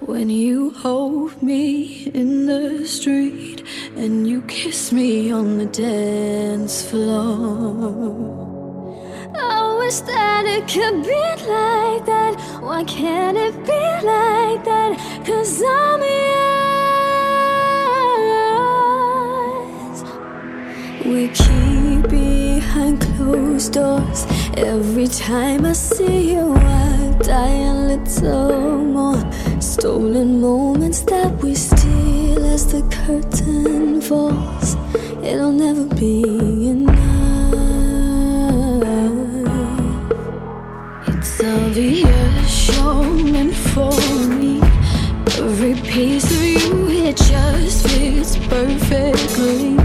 when you hold me in the street and you kiss me on the dance floor. I wish that it could be like that. Why can't it be like that? Cause I'm yours. We keep behind closed doors. Every time I see you, I die a little more. Stolen moments that we steal as the curtain falls. It'll never be enough. It's obvious you're meant for me. Every piece of you, it just fits perfectly.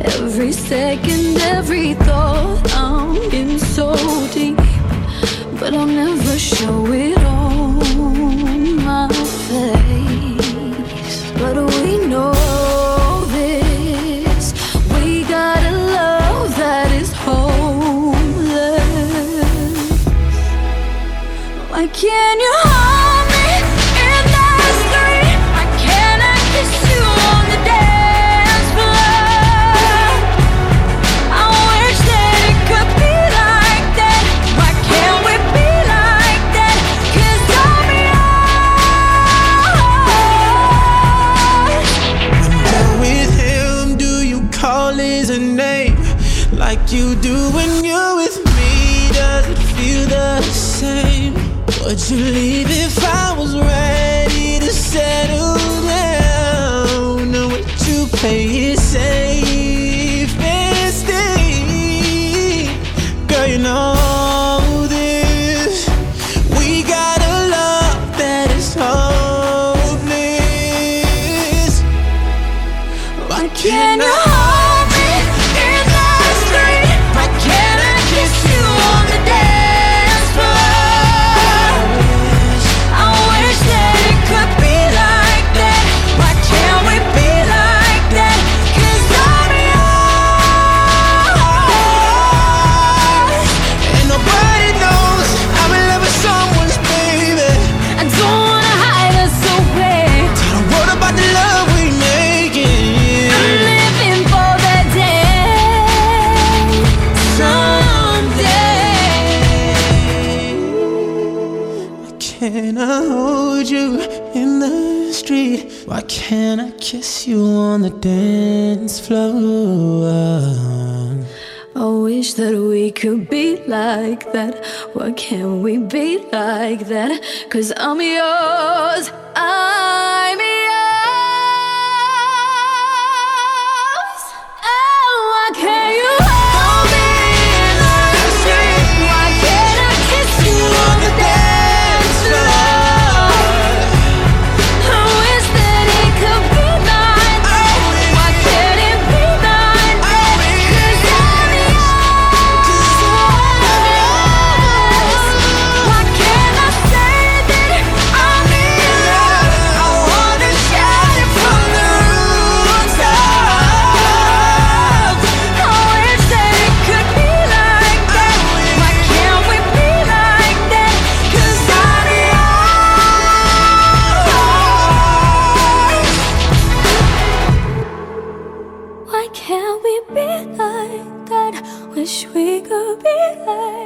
Every second, every thought, Can't you hold me in the street? Why can't I kiss you on the dance floor? I wish that it could be like that. Why can't we be like that? Cause I'm yours. You're with him, do you call his name like you do when you're with me? Does Would you leave if I was ready to settle down? Would you play it can't I hold you in the street? Why can't I kiss you on the dance floor? I wish that we could be like that. Why can't we be like that? Cause I'm yours. I'm wish we could be like